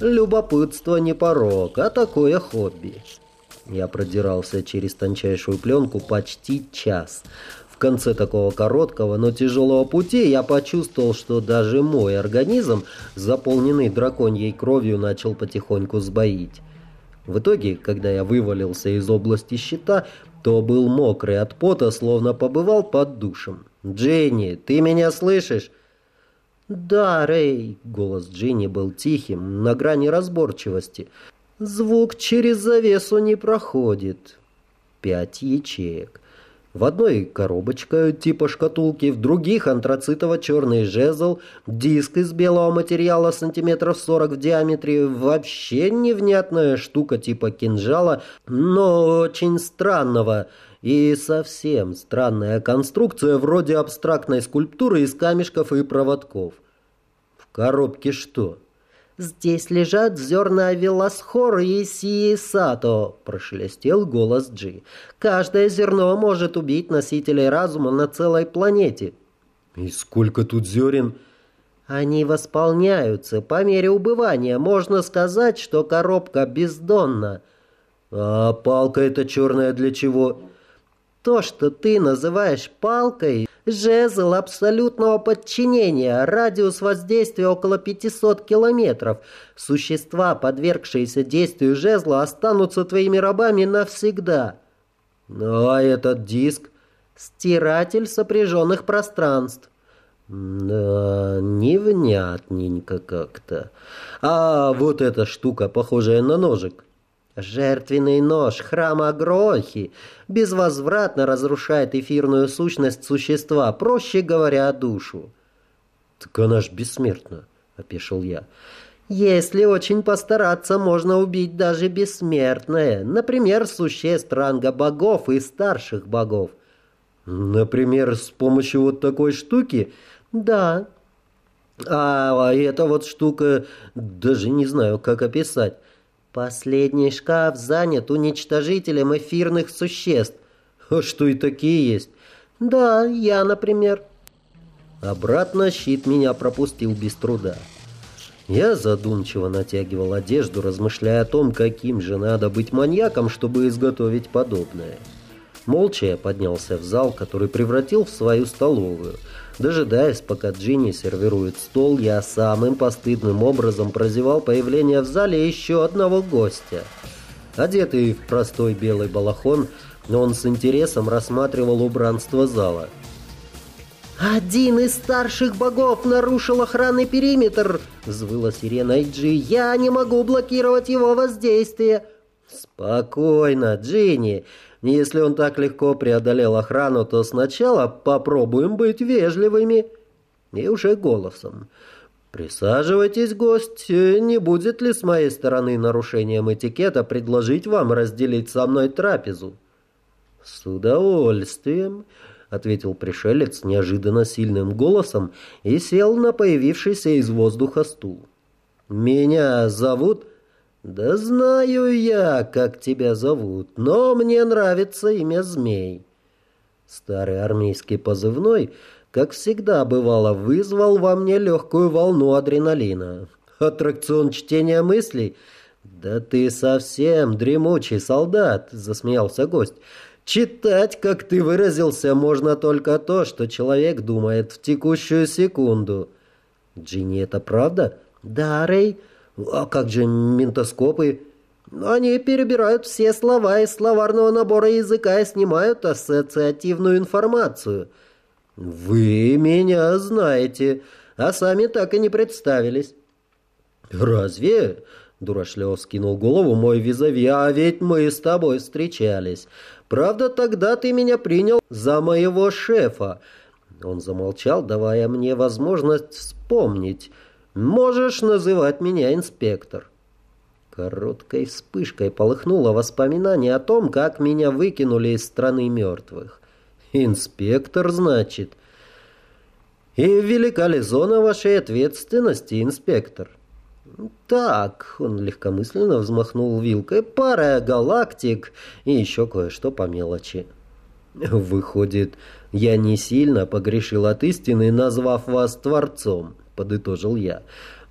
Любопытство не порог, а такое хобби. Я продирался через тончайшую пленку почти час. В конце такого короткого, но тяжелого пути я почувствовал, что даже мой организм, заполненный драконьей кровью, начал потихоньку сбоить. В итоге, когда я вывалился из области щита, то был мокрый от пота, словно побывал под душем. «Дженни, ты меня слышишь?» «Да, Рэй!» — голос Джинни был тихим, на грани разборчивости. «Звук через завесу не проходит». Пять ячеек. В одной коробочка типа шкатулки, в других антрацитово-черный жезл, диск из белого материала сантиметров 40 в диаметре, вообще невнятная штука типа кинжала, но очень странного и совсем странная конструкция вроде абстрактной скульптуры из камешков и проводков. В коробке что? «Здесь лежат зерна Велосхор и Сиесато», — прошелестел голос Джи. «Каждое зерно может убить носителей разума на целой планете». «И сколько тут зерен?» Они восполняются по мере убывания. Можно сказать, что коробка бездонна. А палка эта черная для чего? То, что ты называешь палкой, жезл абсолютного подчинения, радиус воздействия около 500 километров. Существа, подвергшиеся действию жезла, останутся твоими рабами навсегда. Ну, а этот диск? Стиратель сопряженных пространств. Да, невнятненько как-то. А вот эта штука, похожая на ножик. Жертвенный нож храма Грохи безвозвратно разрушает эфирную сущность существа, проще говоря, душу. «Так она ж бессмертна», — опешил я. «Если очень постараться, можно убить даже бессмертное, например, существ ранга богов и старших богов». «Например, с помощью вот такой штуки?» «Да». «А, а эта вот штука, даже не знаю, как описать». Последний шкаф занят уничтожителем эфирных существ. А что и такие есть? Да, я, например. Обратно щит меня пропустил без труда. Я задумчиво натягивал одежду, размышляя о том, каким же надо быть маньяком, чтобы изготовить подобное. Молча я поднялся в зал, который превратил в свою столовую – Дожидаясь, пока Джинни сервирует стол, я самым постыдным образом прозевал появление в зале еще одного гостя. Одетый в простой белый балахон, он с интересом рассматривал убранство зала. «Один из старших богов нарушил охранный периметр!» — взвыла сирена Эйджи. «Я не могу блокировать его воздействие!» «Спокойно, Джинни!» Если он так легко преодолел охрану, то сначала попробуем быть вежливыми. И уже голосом. Присаживайтесь, гость. Не будет ли с моей стороны нарушением этикета предложить вам разделить со мной трапезу? С удовольствием, ответил пришелец неожиданно сильным голосом и сел на появившийся из воздуха стул. Меня зовут «Да знаю я, как тебя зовут, но мне нравится имя Змей». Старый армейский позывной, как всегда бывало, вызвал во мне легкую волну адреналина. «Аттракцион чтения мыслей?» «Да ты совсем дремучий солдат», — засмеялся гость. «Читать, как ты выразился, можно только то, что человек думает в текущую секунду». «Джинни, это правда?» «Да, Рэй». А как же ментоскопы? Они перебирают все слова из словарного набора языка и снимают ассоциативную информацию. Вы меня знаете, а сами так и не представились. Разве? Дурашливо скинул голову мой визави, а ведь мы с тобой встречались. Правда, тогда ты меня принял за моего шефа. Он замолчал, давая мне возможность вспомнить. Можешь называть меня инспектор». Короткой вспышкой полыхнуло воспоминание о том, как меня выкинули из страны мертвых. «Инспектор, значит?» «И велика ли зона вашей ответственности, инспектор?» «Так», — он легкомысленно взмахнул вилкой, «пара галактик и еще кое-что по мелочи». «Выходит, я не сильно погрешил от истины, назвав вас Творцом» подытожил я.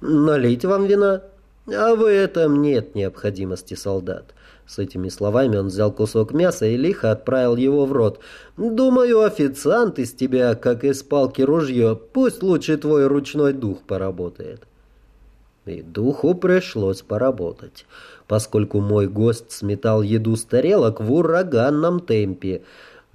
«Налить вам вина?» А в этом нет необходимости, солдат. С этими словами он взял кусок мяса и лихо отправил его в рот. «Думаю, официант из тебя, как из палки ружье, пусть лучше твой ручной дух поработает». И духу пришлось поработать, поскольку мой гость сметал еду с тарелок в ураганном темпе.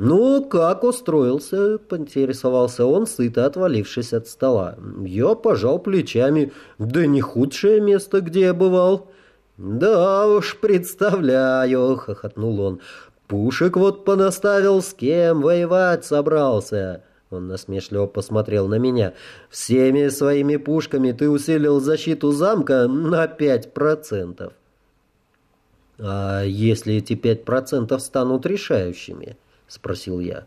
«Ну, как устроился?» — поинтересовался он, сыто отвалившись от стола. «Я пожал плечами. Да не худшее место, где я бывал». «Да уж, представляю!» — хохотнул он. «Пушек вот понаставил, с кем воевать собрался!» Он насмешливо посмотрел на меня. «Всеми своими пушками ты усилил защиту замка на пять процентов». «А если эти пять процентов станут решающими?» — спросил я.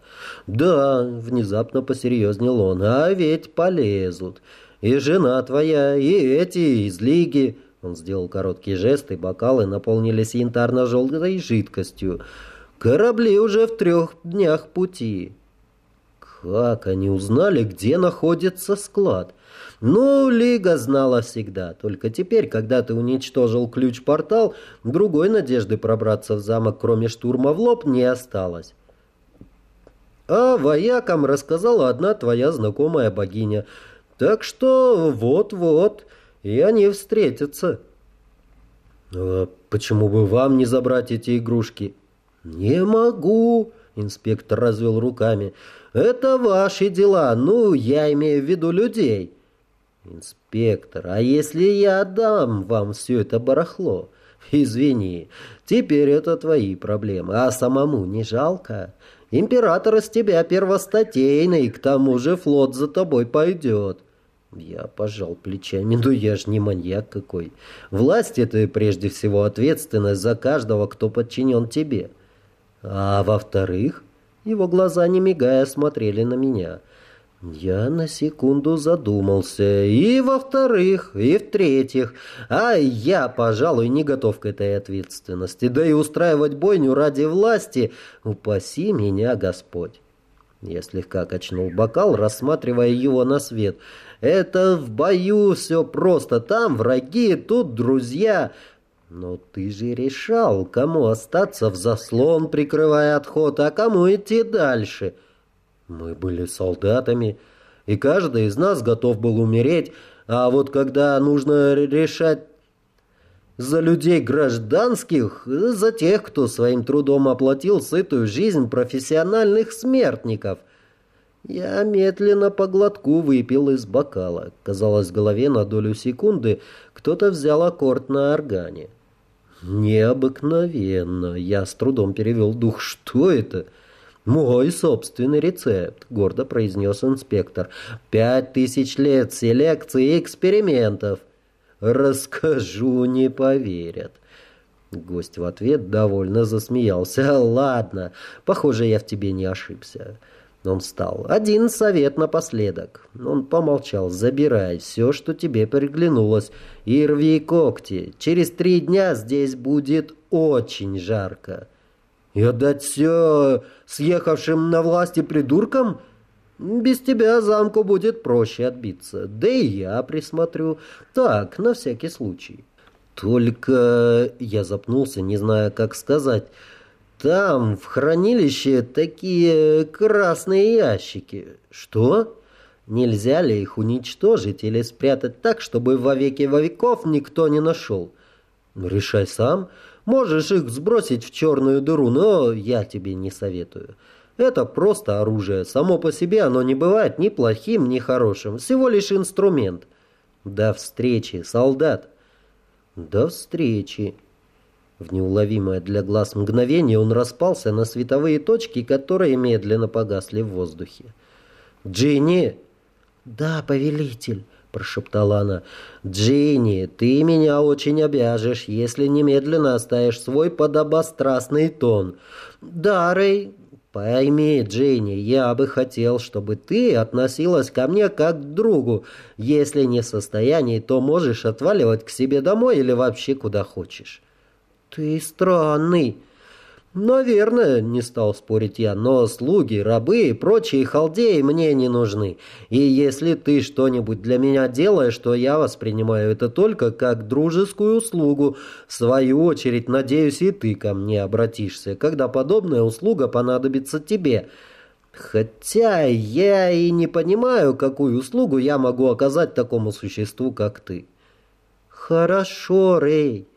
«Да», — внезапно посерьезнел он, — «а ведь полезут. И жена твоя, и эти из лиги». Он сделал короткий жест, и бокалы наполнились янтарно-желтой жидкостью. «Корабли уже в трех днях пути». Как они узнали, где находится склад? Ну, Лига знала всегда. Только теперь, когда ты уничтожил ключ-портал, другой надежды пробраться в замок, кроме штурма в лоб, не осталось. А воякам рассказала одна твоя знакомая богиня. Так что вот-вот, и они встретятся. А почему бы вам не забрать эти игрушки? Не могу, инспектор развел руками. Это ваши дела, ну, я имею в виду людей. Инспектор, а если я отдам вам все это барахло? Извини, теперь это твои проблемы, а самому не жалко? Император из тебя первостатейный, к тому же флот за тобой пойдет. Я пожал плечами, ну я ж не маньяк какой. Власть — это прежде всего ответственность за каждого, кто подчинен тебе. А во-вторых, его глаза, не мигая, смотрели на меня. Я на секунду задумался. И во-вторых, и в-третьих. А я, пожалуй, не готов к этой ответственности. Да и устраивать бойню ради власти, упаси меня, Господь. Я слегка качнул бокал, рассматривая его на свет. «Это в бою все просто. Там враги, тут друзья. Но ты же решал, кому остаться в заслон, прикрывая отход, а кому идти дальше. Мы были солдатами, и каждый из нас готов был умереть, а вот когда нужно решать за людей гражданских, за тех, кто своим трудом оплатил сытую жизнь профессиональных смертников. Я медленно по глотку выпил из бокала. Казалось, в голове на долю секунды кто-то взял аккорд на органе. «Необыкновенно!» Я с трудом перевел дух. «Что это?» «Мой собственный рецепт», — гордо произнес инспектор. «Пять тысяч лет селекции и экспериментов». «Расскажу, не поверят». Гость в ответ довольно засмеялся. «Ладно, похоже, я в тебе не ошибся. Он встал. «Один совет напоследок». Он помолчал. «Забирай все, что тебе приглянулось, и рви когти. Через три дня здесь будет очень жарко». «И отдать все съехавшим на власти придуркам?» «Без тебя замку будет проще отбиться. Да и я присмотрю. Так, на всякий случай». «Только...» Я запнулся, не зная, как сказать... Там, в хранилище, такие красные ящики. Что? Нельзя ли их уничтожить или спрятать так, чтобы во веки веков никто не нашел? Решай сам. Можешь их сбросить в черную дыру, но я тебе не советую. Это просто оружие. Само по себе оно не бывает ни плохим, ни хорошим. Всего лишь инструмент. До встречи, солдат. До встречи. В неуловимое для глаз мгновение он распался на световые точки, которые медленно погасли в воздухе. «Джинни!» «Да, повелитель!» — прошептала она. «Джинни, ты меня очень обяжешь, если немедленно оставишь свой подобострастный тон». «Да, Рэй!» «Пойми, Джинни, я бы хотел, чтобы ты относилась ко мне как к другу. Если не в состоянии, то можешь отваливать к себе домой или вообще куда хочешь». «Ты странный». «Наверное», — не стал спорить я, — «но слуги, рабы и прочие халдеи мне не нужны. И если ты что-нибудь для меня делаешь, то я воспринимаю это только как дружескую услугу. В свою очередь, надеюсь, и ты ко мне обратишься, когда подобная услуга понадобится тебе». Хотя я и не понимаю, какую услугу я могу оказать такому существу, как ты. Хорошо, Рэй.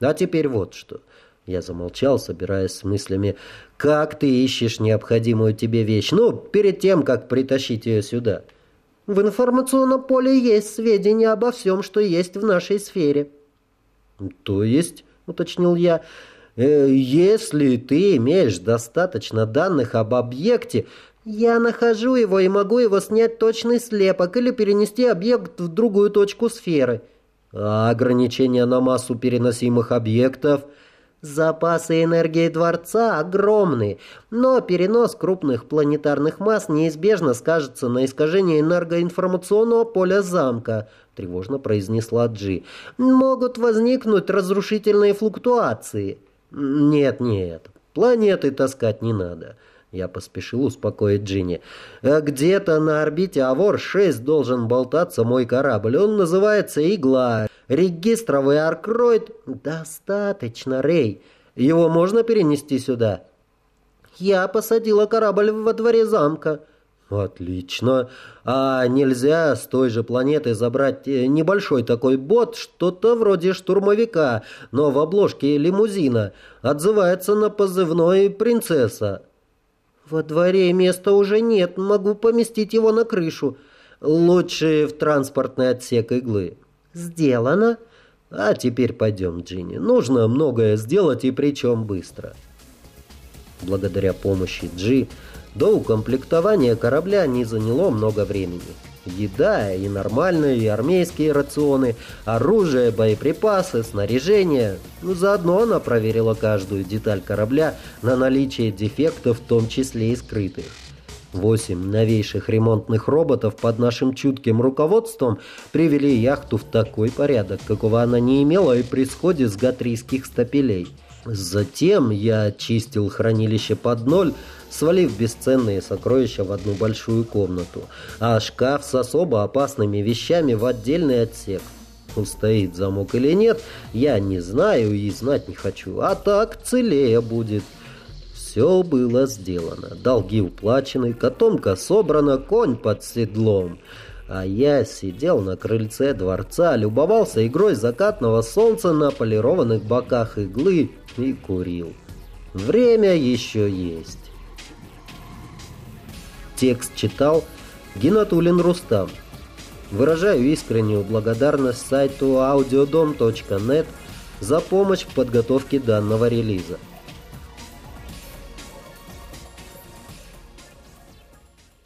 А теперь вот что. Я замолчал, собираясь с мыслями. «Как ты ищешь необходимую тебе вещь? Ну, перед тем, как притащить ее сюда». «В информационном поле есть сведения обо всем, что есть в нашей сфере». «То есть?» — уточнил я. «Э, «Если ты имеешь достаточно данных об объекте...» «Я нахожу его и могу его снять точный слепок или перенести объект в другую точку сферы». «А ограничения на массу переносимых объектов?» Запасы энергии Дворца огромны, но перенос крупных планетарных масс неизбежно скажется на искажении энергоинформационного поля замка, тревожно произнесла Джи. Могут возникнуть разрушительные флуктуации. Нет, нет, планеты таскать не надо. Я поспешил успокоить Джинни. «А «Где-то на орбите Авор-6 должен болтаться мой корабль. Он называется «Игла». Регистровый аркроид...» «Достаточно, Рэй. Его можно перенести сюда?» «Я посадила корабль во дворе замка». «Отлично. А нельзя с той же планеты забрать э, небольшой такой бот, что-то вроде штурмовика, но в обложке лимузина. Отзывается на позывной «Принцесса». «Во дворе места уже нет, могу поместить его на крышу. Лучше в транспортный отсек иглы». «Сделано». «А теперь пойдем, Джинни. Нужно многое сделать и причем быстро». Благодаря помощи Джи до укомплектования корабля не заняло много времени. Еда и нормальные и армейские рационы, оружие, боеприпасы, снаряжение. Ну, заодно она проверила каждую деталь корабля на наличие дефектов, в том числе и скрытых. Восемь новейших ремонтных роботов под нашим чутким руководством привели яхту в такой порядок, какого она не имела и при сходе с гатрийских стапелей. Затем я очистил хранилище под ноль, свалив бесценные сокровища в одну большую комнату, а шкаф с особо опасными вещами в отдельный отсек. Устоит замок или нет, я не знаю и знать не хочу, а так целее будет. Все было сделано, долги уплачены, котомка собрана, конь под седлом. А я сидел на крыльце дворца, любовался игрой закатного солнца на полированных боках иглы и курил. Время еще есть. Текст читал Геннатулин Рустам. Выражаю искреннюю благодарность сайту audiodom.net за помощь в подготовке данного релиза.